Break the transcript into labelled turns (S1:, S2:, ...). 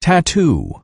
S1: tattoo.